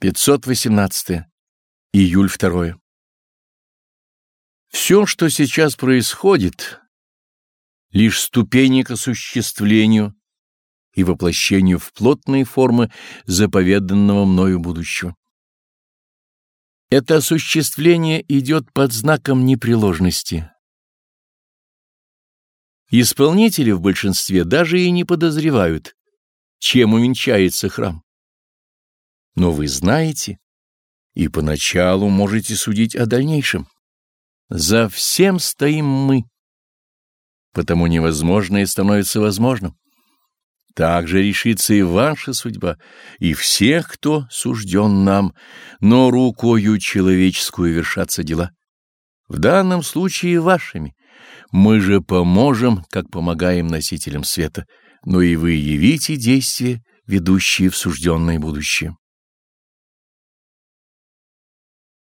518. Июль 2. Все, что сейчас происходит, лишь ступени к осуществлению и воплощению в плотные формы заповеданного мною будущего. Это осуществление идет под знаком непреложности. Исполнители в большинстве даже и не подозревают, чем увенчается храм. Но вы знаете и поначалу можете судить о дальнейшем. За всем стоим мы, потому невозможное становится возможным. Так же решится и ваша судьба, и всех, кто сужден нам, но рукою человеческую вершатся дела. В данном случае вашими. Мы же поможем, как помогаем носителям света, но и вы явите действия, ведущие в сужденное будущее.